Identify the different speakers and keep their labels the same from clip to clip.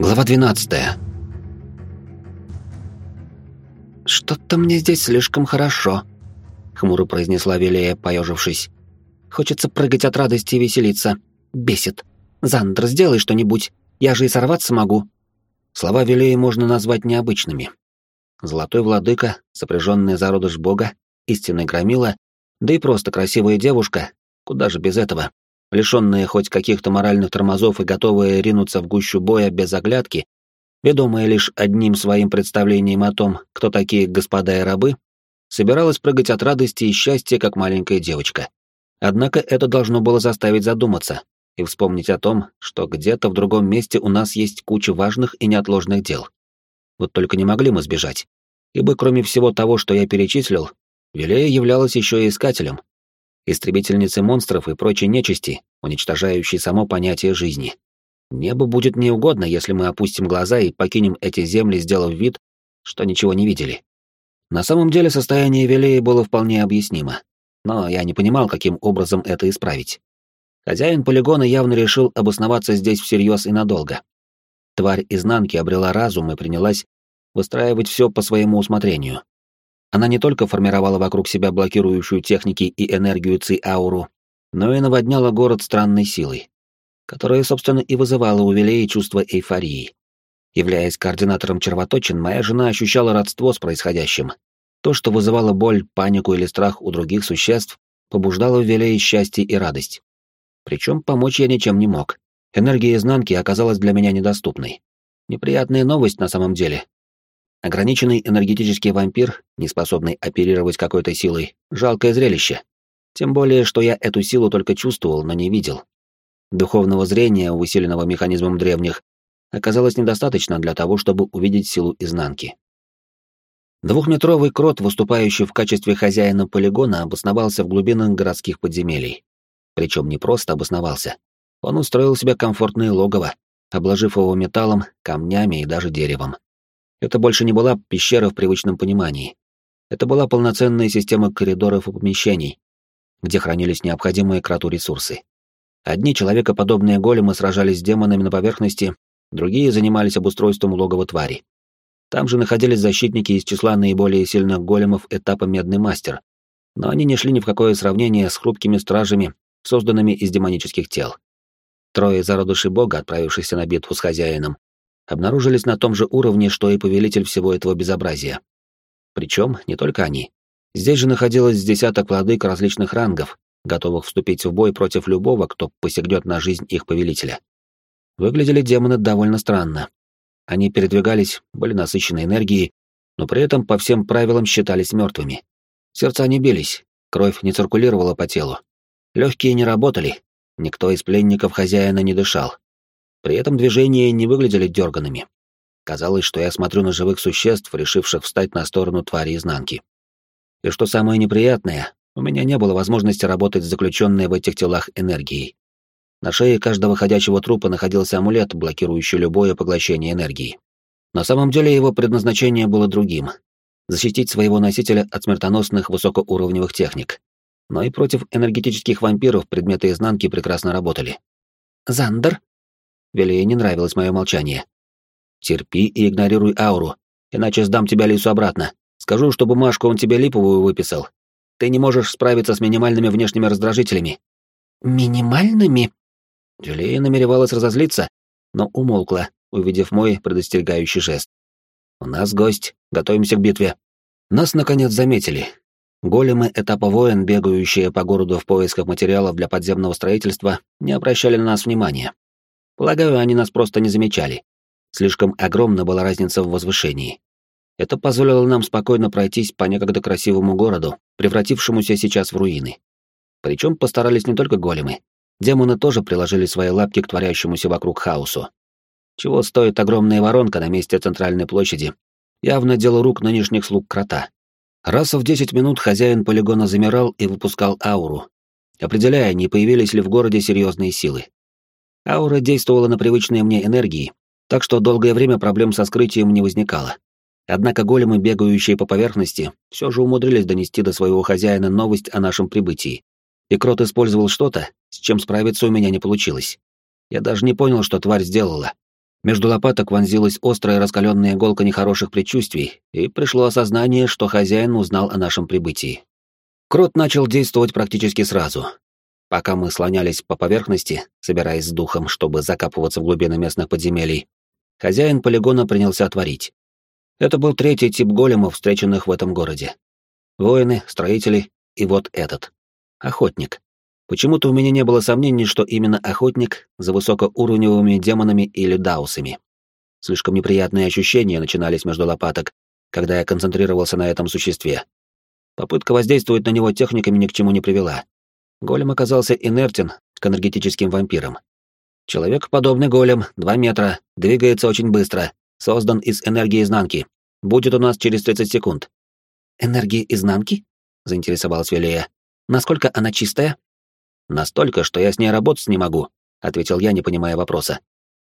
Speaker 1: Глава 12.
Speaker 2: Что-то мне здесь слишком хорошо, хмуро произнесла Велея, поежившись. Хочется прыгать от радости и веселиться. Бесит. Зандер, сделай что-нибудь. Я же и сорваться могу.
Speaker 1: Слова Велеи можно назвать необычными. Золотой владыка, сопряженный зародыш бога, истинный громила, да и просто красивая девушка, куда же без этого, лишенная хоть каких-то моральных тормозов и готовая ринуться в гущу боя без оглядки, ведомая лишь одним своим представлением о том, кто такие господа и рабы, собиралась прыгать от радости и счастья, как маленькая девочка. Однако это должно было заставить задуматься и вспомнить о том, что где-то в другом месте у нас есть куча важных и неотложных дел. Вот только не могли мы сбежать, ибо кроме всего того, что я перечислил, Вилея являлась еще и искателем, истребительницей монстров и прочей нечисти, уничтожающей само понятие жизни. Небо будет неугодно, если мы опустим глаза и покинем эти земли, сделав вид, что ничего не видели. На самом деле состояние Велеи было вполне объяснимо, но я не понимал, каким образом это исправить. Хозяин полигона явно решил обосноваться здесь всерьез и надолго. Тварь изнанки обрела разум и принялась выстраивать все по своему усмотрению. Она не только формировала вокруг себя блокирующую техники и энергию Ци-ауру, но и наводняла город странной силой, которая, собственно, и вызывала у Вилеи чувство эйфории. Являясь координатором червоточин, моя жена ощущала родство с происходящим. То, что вызывало боль, панику или страх у других существ, побуждало в Вилее счастье и радость. Причем помочь я ничем не мог. Энергия изнанки оказалась для меня недоступной. Неприятная новость на самом деле, Ограниченный энергетический вампир, не способный оперировать какой-то силой, жалкое зрелище. Тем более, что я эту силу только чувствовал, но не видел. Духовного зрения, усиленного механизмом древних, оказалось недостаточно для того, чтобы увидеть силу изнанки. Двухметровый крот, выступающий в качестве хозяина полигона, обосновался в глубинах городских подземелий. Причем не просто обосновался. Он устроил себе комфортное логово, обложив его металлом, камнями и даже деревом. Это больше не была пещера в привычном понимании. Это была полноценная система коридоров и помещений, где хранились необходимые кроту ресурсы. Одни человекоподобные големы сражались с демонами на поверхности, другие занимались обустройством логова твари. Там же находились защитники из числа наиболее сильных големов этапа «Медный мастер», но они не шли ни в какое сравнение с хрупкими стражами, созданными из демонических тел. Трое зародышей бога, отправившихся на битву с хозяином, обнаружились на том же уровне, что и повелитель всего этого безобразия. Причем не только они. Здесь же находилось десяток владык различных рангов, готовых вступить в бой против любого, кто посягнет на жизнь их повелителя. Выглядели демоны довольно странно. Они передвигались, были насыщены энергией, но при этом по всем правилам считались мертвыми. Сердца не бились, кровь не циркулировала по телу. Легкие не работали, никто из пленников хозяина не дышал. При этом движения не выглядели дерганными. Казалось, что я смотрю на живых существ, решивших встать на сторону твари изнанки. И что самое неприятное, у меня не было возможности работать с заключенной в этих телах энергией. На шее каждого ходячего трупа находился амулет, блокирующий любое поглощение энергии. На самом деле его предназначение было другим — защитить своего носителя от смертоносных высокоуровневых техник. Но и против энергетических вампиров предметы изнанки прекрасно работали.
Speaker 2: «Зандер?»
Speaker 1: Велее не нравилось мое молчание. «Терпи и игнорируй ауру, иначе сдам тебя лису обратно. Скажу, что бумажку он тебе липовую выписал. Ты не можешь справиться с минимальными внешними раздражителями».
Speaker 2: «Минимальными?»
Speaker 1: Велея намеревалась разозлиться, но умолкла, увидев мой предостерегающий жест. «У нас гость, готовимся к битве». Нас, наконец, заметили. Големы этапа воин, бегающие по городу в поисках материалов для подземного строительства, не обращали на нас внимания. Полагаю, они нас просто не замечали. Слишком огромна была разница в возвышении. Это позволило нам спокойно пройтись по некогда красивому городу, превратившемуся сейчас в руины. Причем постарались не только големы. Демоны тоже приложили свои лапки к творящемуся вокруг хаосу. Чего стоит огромная воронка на месте центральной площади? Явно дело рук нынешних слуг крота. Раз в 10 минут хозяин полигона замирал и выпускал ауру, определяя, не появились ли в городе серьезные силы. Аура действовала на привычные мне энергии, так что долгое время проблем со скрытием не возникало. Однако големы, бегающие по поверхности, все же умудрились донести до своего хозяина новость о нашем прибытии. И Крот использовал что-то, с чем справиться у меня не получилось. Я даже не понял, что тварь сделала. Между лопаток вонзилась острая раскаленная иголка нехороших предчувствий, и пришло осознание, что хозяин узнал о нашем прибытии. Крот начал действовать практически сразу. Пока мы слонялись по поверхности, собираясь с духом, чтобы закапываться в глубины местных подземелий, хозяин полигона принялся творить. Это был третий тип големов, встреченных в этом городе. Воины, строители и вот этот. Охотник. Почему-то у меня не было сомнений, что именно охотник за высокоуровневыми демонами или даусами. Слишком неприятные ощущения начинались между лопаток, когда я концентрировался на этом существе. Попытка воздействовать на него техниками ни к чему не привела. Голем оказался инертен к энергетическим вампирам. Человек подобный голем, 2 метра, двигается очень быстро, создан из энергии изнанки. Будет у нас через 30 секунд.
Speaker 2: «Энергии изнанки?» — заинтересовалась Велея. «Насколько она чистая?»
Speaker 1: Настолько, что я с ней работать не могу, ответил я, не понимая вопроса.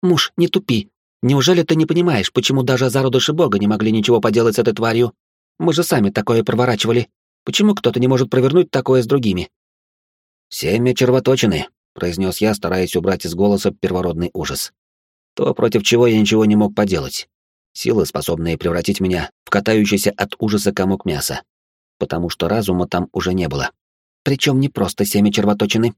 Speaker 2: Муж, не тупи. Неужели ты не понимаешь, почему даже зародыши бога не могли ничего поделать с этой тварью? Мы же сами такое проворачивали. Почему кто-то не может провернуть такое с другими?
Speaker 1: Семя червоточины, произнес я, стараясь убрать из голоса первородный ужас. То, против чего я ничего не мог поделать. Силы, способные превратить меня в катающийся от ужаса комок мяса. Потому что разума там уже не было.
Speaker 2: Причем не просто семя червоточины.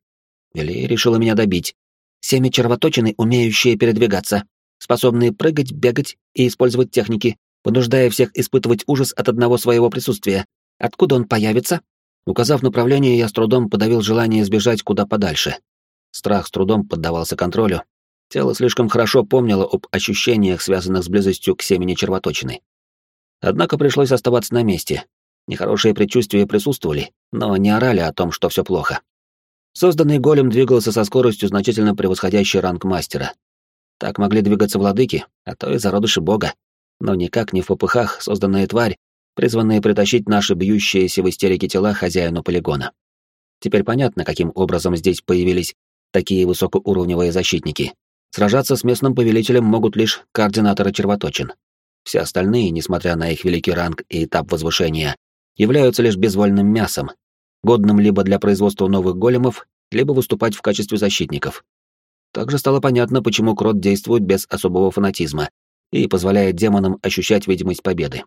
Speaker 1: Или решила меня добить.
Speaker 2: Семя червоточины, умеющие передвигаться, способные прыгать, бегать и использовать техники, понуждая всех испытывать ужас от одного своего присутствия. Откуда он появится?
Speaker 1: Указав направление, я с трудом подавил желание сбежать куда подальше. Страх с трудом поддавался контролю. Тело слишком хорошо помнило об ощущениях, связанных с близостью к семени червоточины. Однако пришлось оставаться на месте, Нехорошие предчувствия присутствовали, но не орали о том, что все плохо. Созданный голем двигался со скоростью, значительно превосходящей ранг мастера. Так могли двигаться владыки, а то и зародыши бога. Но никак не в попыхах созданная тварь, призванная притащить наши бьющиеся в истерике тела хозяину полигона. Теперь понятно, каким образом здесь появились такие высокоуровневые защитники. Сражаться с местным повелителем могут лишь координаторы червоточин. Все остальные, несмотря на их великий ранг и этап возвышения, являются лишь безвольным мясом, годным либо для производства новых големов, либо выступать в качестве защитников. Также стало понятно, почему Крот действует без особого фанатизма и позволяет демонам ощущать видимость победы.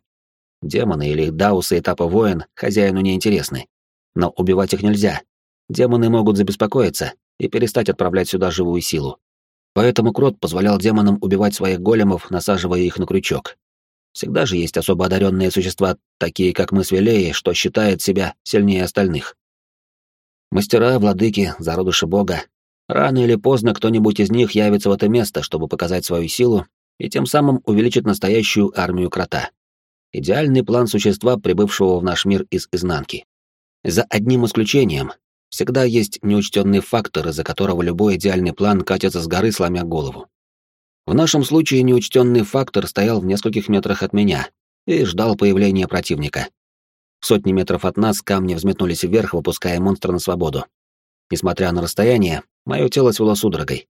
Speaker 1: Демоны или даусы этапа воин хозяину не интересны, но убивать их нельзя. Демоны могут забеспокоиться и перестать отправлять сюда живую силу. Поэтому Крот позволял демонам убивать своих големов, насаживая их на крючок. Всегда же есть особо одаренные существа, такие как мы с Вилеей, что считают себя сильнее остальных. Мастера, владыки, зародыши бога. Рано или поздно кто-нибудь из них явится в это место, чтобы показать свою силу и тем самым увеличить настоящую армию крота. Идеальный план существа, прибывшего в наш мир из изнанки. За одним исключением. Всегда есть неучтенный фактор, из-за которого любой идеальный план катится с горы, сломя голову. В нашем случае неучтенный фактор стоял в нескольких метрах от меня и ждал появления противника. Сотни метров от нас камни взметнулись вверх, выпуская монстра на свободу. Несмотря на расстояние, мое тело свело судорогой.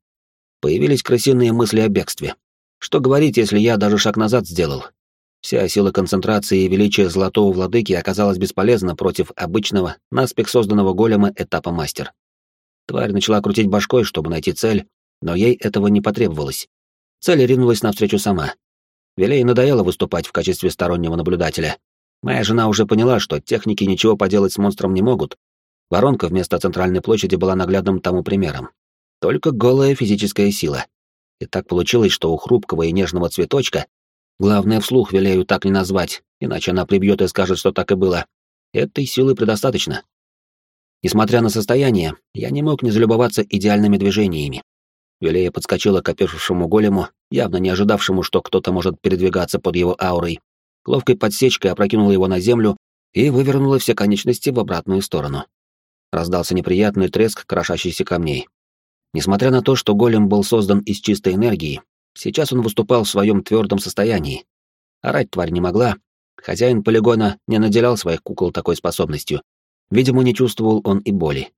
Speaker 1: Появились крысиные мысли о бегстве. Что говорить, если я даже шаг назад сделал? Вся сила концентрации и величия Золотого Владыки оказалась бесполезна против обычного, наспех созданного голема этапа мастер. Тварь начала крутить башкой, чтобы найти цель, но ей этого не потребовалось. Цель ринулась навстречу сама. Велей надоело выступать в качестве стороннего наблюдателя. Моя жена уже поняла, что техники ничего поделать с монстром не могут. Воронка вместо центральной площади была наглядным тому примером. Только голая физическая сила. И так получилось, что у хрупкого и нежного цветочка, главное вслух Велею так не назвать, иначе она прибьет и скажет, что так и было, этой силы предостаточно. Несмотря на состояние, я не мог не залюбоваться идеальными движениями. Велея подскочила к опешившему голему, явно не ожидавшему, что кто-то может передвигаться под его аурой. Ловкой подсечкой опрокинула его на землю и вывернула все конечности в обратную сторону. Раздался неприятный треск крошащихся камней. Несмотря на то, что голем был создан из чистой энергии, сейчас он выступал в своем твердом состоянии. Орать тварь не могла. Хозяин полигона не наделял своих кукол такой способностью. Видимо, не чувствовал он и боли.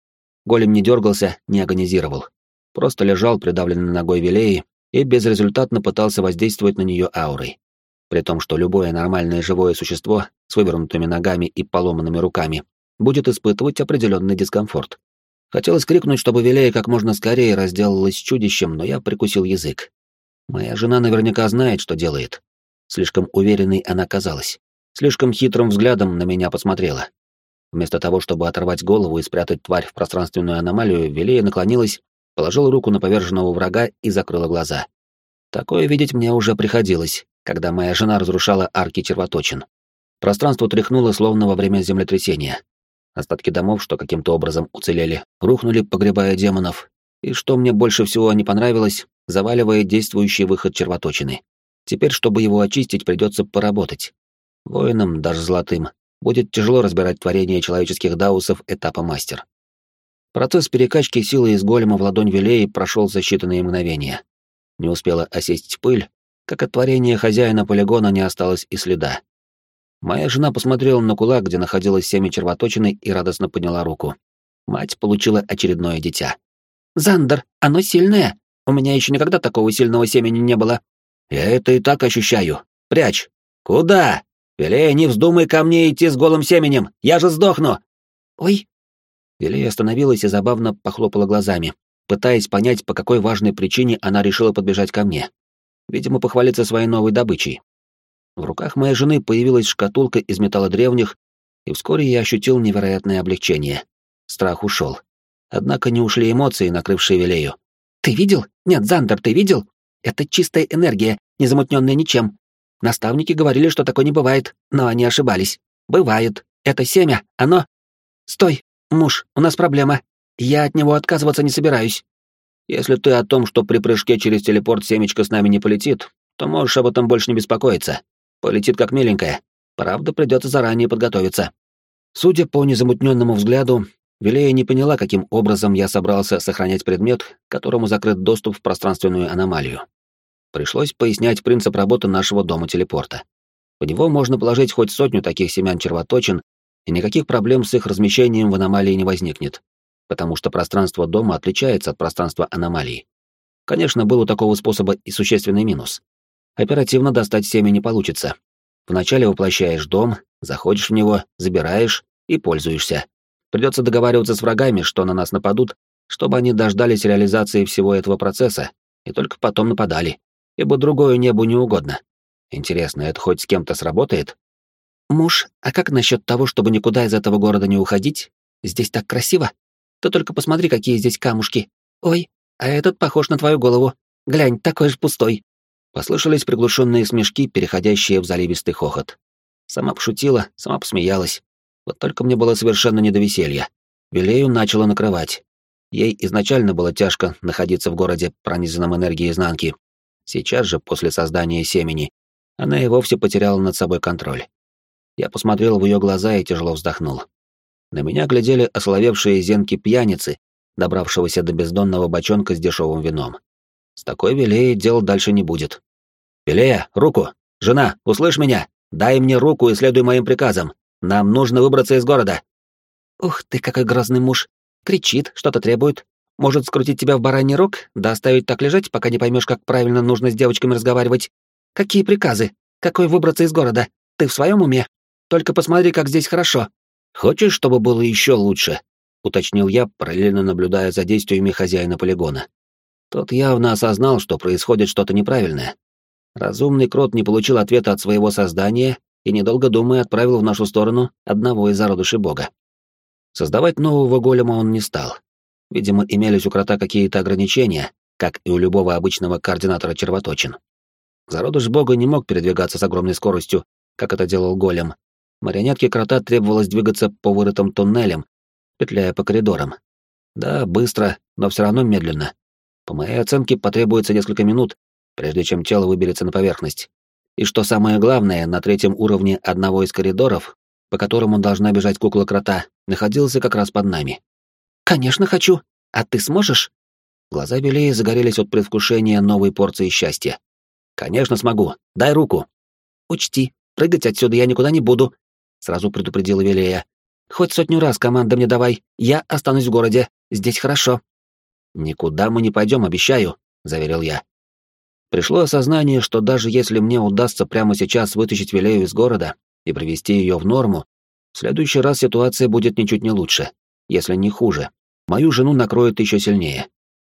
Speaker 1: Голем не дергался, не агонизировал просто лежал придавленный ногой Вилеи и безрезультатно пытался воздействовать на нее аурой. При том, что любое нормальное живое существо с вывернутыми ногами и поломанными руками будет испытывать определенный дискомфорт. Хотелось крикнуть, чтобы Вилея как можно скорее разделалась с чудищем, но я прикусил язык. Моя жена наверняка знает, что делает. Слишком уверенной она казалась. Слишком хитрым взглядом на меня посмотрела. Вместо того, чтобы оторвать голову и спрятать тварь в пространственную аномалию, Велея наклонилась, положила руку на поверженного врага и закрыла глаза. Такое видеть мне уже приходилось, когда моя жена разрушала арки червоточин. Пространство тряхнуло, словно во время землетрясения. Остатки домов, что каким-то образом уцелели, рухнули, погребая демонов. И что мне больше всего не понравилось, заваливая действующий выход червоточины. Теперь, чтобы его очистить, придется поработать. Воинам, даже золотым, будет тяжело разбирать творение человеческих даусов этапа мастер. Процесс перекачки силы из голема в ладонь Вилеи прошел за считанные мгновения. Не успела осесть пыль, как от творения хозяина полигона не осталось и следа. Моя жена посмотрела на кулак, где находилось семя червоточины, и радостно подняла руку. Мать получила очередное дитя. «Зандер, оно сильное. У меня еще никогда такого сильного семени не было». «Я это и так ощущаю. Прячь». «Куда?» «Велея, не вздумай ко мне идти с голым семенем, я же сдохну!» «Ой!» Велея остановилась и забавно похлопала глазами, пытаясь понять, по какой важной причине она решила подбежать ко мне. Видимо, похвалиться своей новой добычей. В руках моей жены появилась шкатулка из металла древних, и вскоре я ощутил невероятное облегчение. Страх ушел. Однако не ушли эмоции, накрывшие Велею. «Ты видел? Нет, Зандер, ты видел? Это чистая энергия, не замутненная ничем. Наставники говорили, что такое не бывает, но они ошибались. Бывает. Это семя, оно... Стой, муж, у нас проблема. Я от него отказываться не собираюсь. Если ты о том, что при прыжке через телепорт семечко с нами не полетит, то можешь об этом больше не беспокоиться. Полетит как миленькая. Правда, придется заранее подготовиться. Судя по незамутненному взгляду, Вилея не поняла, каким образом я собрался сохранять предмет, которому закрыт доступ в пространственную аномалию. Пришлось пояснять принцип работы нашего дома телепорта. В него можно положить хоть сотню таких семян червоточин, и никаких проблем с их размещением в аномалии не возникнет, потому что пространство дома отличается от пространства аномалии. Конечно, был у такого способа и существенный минус. Оперативно достать семя не получится. Вначале воплощаешь дом, заходишь в него, забираешь и пользуешься. Придется договариваться с врагами, что на нас нападут, чтобы они дождались реализации всего этого процесса и только потом нападали ибо другое небу не угодно. Интересно, это хоть с кем-то сработает? Муж, а как насчет того, чтобы никуда из этого города не уходить? Здесь так красиво. Ты только посмотри, какие здесь камушки. Ой, а этот похож на твою голову. Глянь, такой же пустой. Послышались приглушенные смешки, переходящие в заливистый хохот. Сама пошутила, сама посмеялась. Вот только мне было совершенно не до веселья. Вилею начала накрывать. Ей изначально было тяжко находиться в городе, пронизанном энергией изнанки, Сейчас же, после создания семени, она и вовсе потеряла над собой контроль. Я посмотрел в ее глаза и тяжело вздохнул. На меня глядели ословевшие зенки пьяницы, добравшегося до бездонного бочонка с дешевым вином. С такой Велеей дел дальше не будет. «Велея, руку! Жена, услышь меня! Дай мне руку и следуй моим приказам! Нам нужно выбраться из города!» «Ух ты, какой грозный муж! Кричит, что-то требует, может скрутить тебя в бараний рог, да оставить так лежать, пока не поймешь, как правильно нужно с девочками разговаривать. Какие приказы? Какой выбраться из города? Ты в своем уме? Только посмотри, как здесь хорошо. Хочешь, чтобы было еще лучше? уточнил я, параллельно наблюдая за действиями хозяина полигона. Тот явно осознал, что происходит что-то неправильное. Разумный крот не получил ответа от своего создания и, недолго думая, отправил в нашу сторону одного из зародышей бога. Создавать нового голема он не стал, Видимо, имелись у крота какие-то ограничения, как и у любого обычного координатора червоточин. Зародыш бога не мог передвигаться с огромной скоростью, как это делал голем. Марионетке крота требовалось двигаться по вырытым туннелям, петляя по коридорам. Да, быстро, но все равно медленно. По моей оценке, потребуется несколько минут, прежде чем тело выберется на поверхность. И что самое главное, на третьем уровне одного из коридоров, по которому должна бежать кукла крота, находился как раз под нами. «Конечно хочу. А ты сможешь?» Глаза Белеи загорелись от предвкушения новой порции счастья. «Конечно смогу. Дай руку». «Учти, прыгать отсюда я никуда не буду», — сразу предупредила Велея. «Хоть сотню раз команда мне давай, я останусь в городе. Здесь хорошо». «Никуда мы не пойдем, обещаю», — заверил я. Пришло осознание, что даже если мне удастся прямо сейчас вытащить Велею из города и привести ее в норму, в следующий раз ситуация будет ничуть не лучше если не хуже. Мою жену накроет еще сильнее.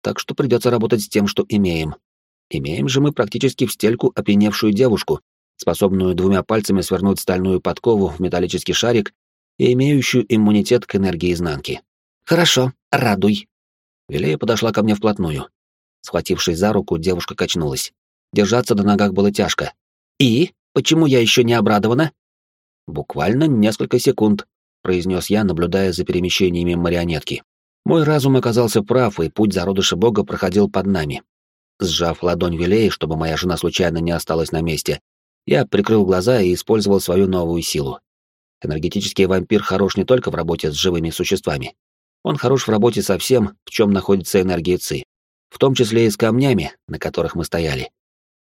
Speaker 1: Так что придется работать с тем, что имеем. Имеем же мы практически в стельку опьяневшую девушку, способную двумя пальцами свернуть стальную подкову в металлический шарик и имеющую иммунитет к энергии изнанки.
Speaker 2: «Хорошо, радуй».
Speaker 1: Вилея подошла ко мне вплотную. Схватившись за руку, девушка качнулась. Держаться на ногах было тяжко.
Speaker 2: «И? Почему я еще не обрадована?»
Speaker 1: «Буквально несколько секунд», — произнес я, наблюдая за перемещениями марионетки. Мой разум оказался прав, и путь зародыша бога проходил под нами. Сжав ладонь Вилеи, чтобы моя жена случайно не осталась на месте, я прикрыл глаза и использовал свою новую силу. Энергетический вампир хорош не только в работе с живыми существами. Он хорош в работе со всем, в чем находится энергия ЦИ, в том числе и с камнями, на которых мы стояли.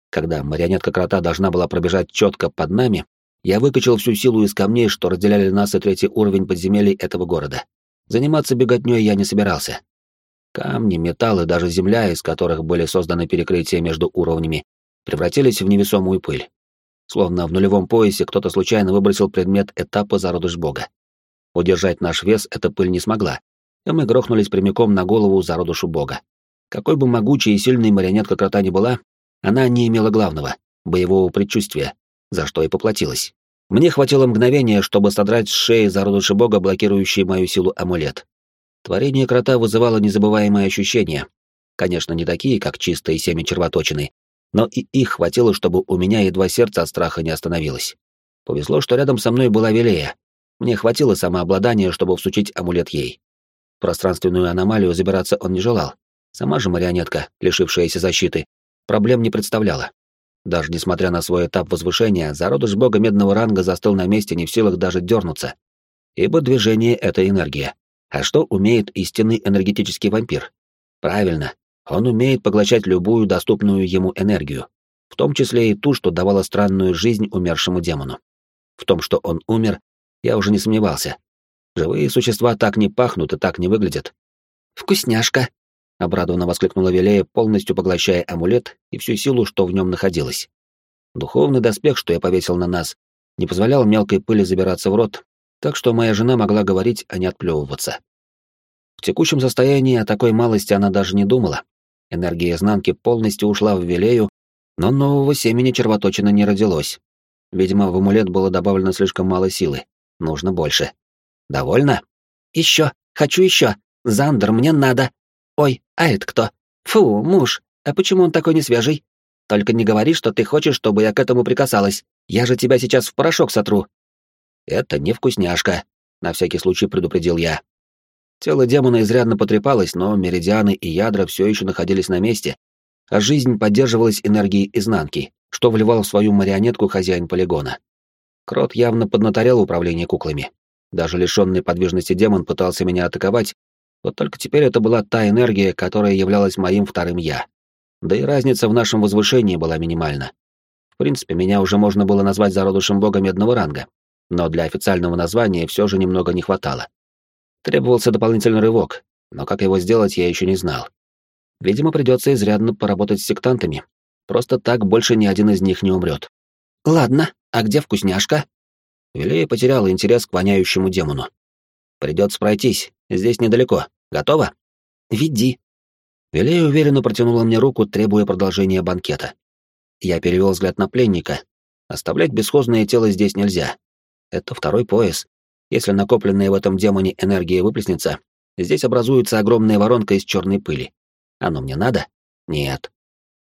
Speaker 1: Когда марионетка крота должна была пробежать четко под нами, я выкачал всю силу из камней, что разделяли нас и третий уровень подземелий этого города. Заниматься беготней я не собирался. Камни, металл и даже земля, из которых были созданы перекрытия между уровнями, превратились в невесомую пыль. Словно в нулевом поясе кто-то случайно выбросил предмет этапа зародыш бога. Удержать наш вес эта пыль не смогла, и мы грохнулись прямиком на голову зародышу бога. Какой бы могучей и сильной марионетка крота ни была, она не имела главного — боевого предчувствия, за что и поплатилась. Мне хватило мгновения, чтобы содрать с шеи зародыши бога, блокирующий мою силу амулет. Творение крота вызывало незабываемые ощущения. Конечно, не такие, как чистые семя червоточины, но и их хватило, чтобы у меня едва сердце от страха не остановилось. Повезло, что рядом со мной была Велея. Мне хватило самообладания, чтобы всучить амулет ей. Пространственную аномалию забираться он не желал. Сама же марионетка, лишившаяся защиты, проблем не представляла. Даже несмотря на свой этап возвышения, зародыш бога медного ранга застыл на месте, не в силах даже дернуться. Ибо движение — это энергия. А что умеет истинный энергетический вампир? Правильно, он умеет поглощать любую доступную ему энергию, в том числе и ту, что давала странную жизнь умершему демону. В том, что он умер, я уже не сомневался. Живые существа так не пахнут и так не выглядят.
Speaker 2: «Вкусняшка!» — обрадованно воскликнула Велея, полностью поглощая амулет и всю силу, что в нем находилось.
Speaker 1: Духовный доспех, что я повесил на нас, не позволял мелкой пыли забираться в рот, так что моя жена могла говорить, а не отплевываться. В текущем состоянии о такой малости она даже не думала. Энергия изнанки полностью ушла в Велею, но нового семени червоточины не родилось. Видимо, в амулет было добавлено слишком мало силы. Нужно больше. Довольно?
Speaker 2: Еще. Хочу еще. Зандер, мне надо. Ой, а это кто? Фу, муж. А почему он такой несвежий? Только не говори, что ты хочешь, чтобы я к этому прикасалась. Я же тебя сейчас в порошок сотру.
Speaker 1: Это не вкусняшка, на всякий случай предупредил я. Тело демона изрядно потрепалось, но меридианы и ядра все еще находились на месте, а жизнь поддерживалась энергией изнанки, что вливал в свою марионетку хозяин полигона. Крот явно поднаторял управление куклами. Даже лишенный подвижности демон пытался меня атаковать, вот только теперь это была та энергия, которая являлась моим вторым «я». Да и разница в нашем возвышении была минимальна. В принципе, меня уже можно было назвать зародышем бога медного ранга, но для официального названия все же немного не хватало. Требовался дополнительный рывок, но как его сделать, я еще не знал. Видимо, придется изрядно поработать с сектантами. Просто так больше ни один из них не умрет.
Speaker 2: «Ладно, а где вкусняшка?»
Speaker 1: Вилея потеряла интерес к воняющему демону. «Придется пройтись, здесь недалеко. Готово?»
Speaker 2: «Веди».
Speaker 1: Вилея уверенно протянула мне руку, требуя продолжения банкета. Я перевел взгляд на пленника. Оставлять бесхозное тело здесь нельзя. Это второй пояс. Если накопленная в этом демоне энергия выплеснется, здесь образуется огромная воронка из черной пыли. Оно мне надо? Нет.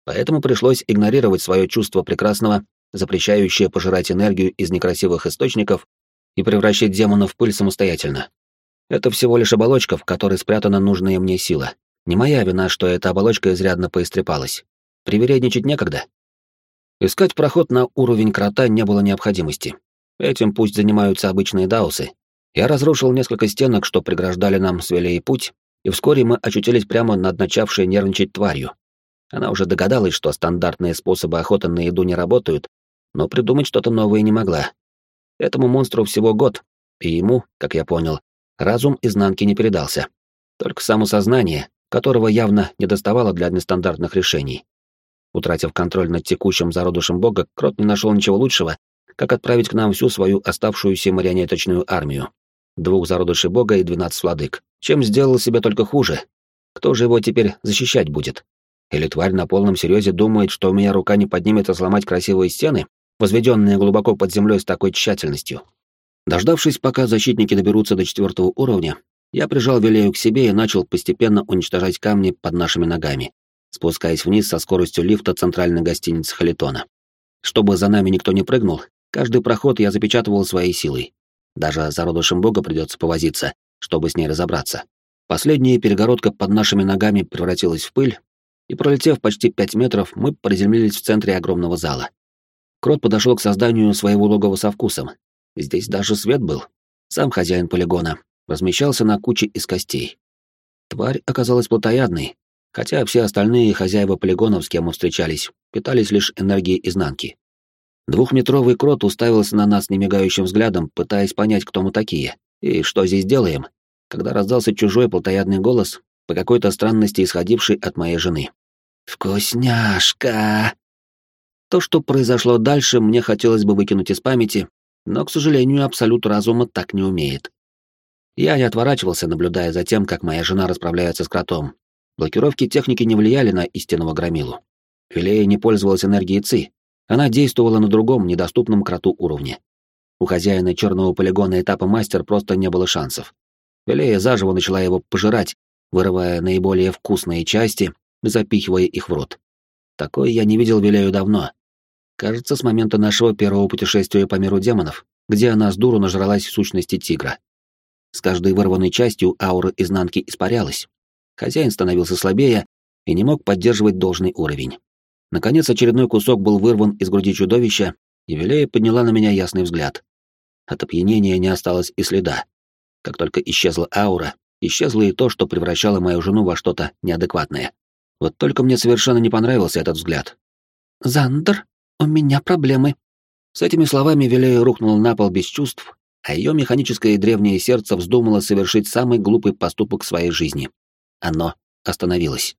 Speaker 1: Поэтому пришлось игнорировать свое чувство прекрасного, запрещающее пожирать энергию из некрасивых источников и превращать демона в пыль самостоятельно. Это всего лишь оболочка, в которой спрятана нужная мне сила. Не моя вина, что эта оболочка изрядно поистрепалась. Привередничать некогда. Искать проход на уровень крота не было необходимости. Этим пусть занимаются обычные даусы. Я разрушил несколько стенок, что преграждали нам с Велей путь, и вскоре мы очутились прямо над начавшей нервничать тварью. Она уже догадалась, что стандартные способы охоты на еду не работают, но придумать что-то новое не могла. Этому монстру всего год, и ему, как я понял, разум изнанки не передался. Только самосознание, которого явно не доставало для нестандартных решений. Утратив контроль над текущим зародышем бога, Крот не нашел ничего лучшего, как отправить к нам всю свою оставшуюся марионеточную армию. Двух зародышей бога и двенадцать владык. Чем сделал себе только хуже. Кто же его теперь защищать будет? Или тварь на полном серьезе думает, что у меня рука не поднимется сломать красивые стены, возведенные глубоко под землей с такой тщательностью? Дождавшись, пока защитники доберутся до четвертого уровня, я прижал Вилею к себе и начал постепенно уничтожать камни под нашими ногами, спускаясь вниз со скоростью лифта центральной гостиницы Халитона. Чтобы за нами никто не прыгнул, каждый проход я запечатывал своей силой. Даже зародышем бога придется повозиться, чтобы с ней разобраться. Последняя перегородка под нашими ногами превратилась в пыль, и, пролетев почти пять метров, мы приземлились в центре огромного зала. Крот подошел к созданию своего логова со вкусом. Здесь даже свет был. Сам хозяин полигона размещался на куче из костей. Тварь оказалась плотоядной, хотя все остальные хозяева полигонов, с кем мы встречались, питались лишь энергией изнанки. Двухметровый крот уставился на нас немигающим взглядом, пытаясь понять, кто мы такие и что здесь делаем, когда раздался чужой плотоядный голос, по какой-то странности исходивший от моей жены. «Вкусняшка!» То, что произошло дальше, мне хотелось бы выкинуть из памяти, но, к сожалению, абсолют разума так не умеет. Я не отворачивался, наблюдая за тем, как моя жена расправляется с кротом. Блокировки техники не влияли на истинного громилу. Филея не пользовалась энергией ЦИ. Она действовала на другом, недоступном кроту уровне. У хозяина черного полигона этапа мастер просто не было шансов. Филея заживо начала его пожирать, вырывая наиболее вкусные части запихивая их в рот. Такое я не видел Вилею давно. Кажется, с момента нашего первого путешествия по миру демонов, где она с дуру нажралась в сущности тигра. С каждой вырванной частью аура изнанки испарялась. Хозяин становился слабее и не мог поддерживать должный уровень. Наконец очередной кусок был вырван из груди чудовища, и Вилея подняла на меня ясный взгляд. От опьянения не осталось и следа. Как только исчезла аура, исчезло и то, что превращало мою жену во что-то неадекватное. Вот только мне совершенно не понравился этот взгляд. «Зандер, у меня проблемы». С этими словами Вилея рухнула на пол без чувств а ее механическое древнее сердце вздумало совершить самый глупый поступок своей жизни. Оно остановилось.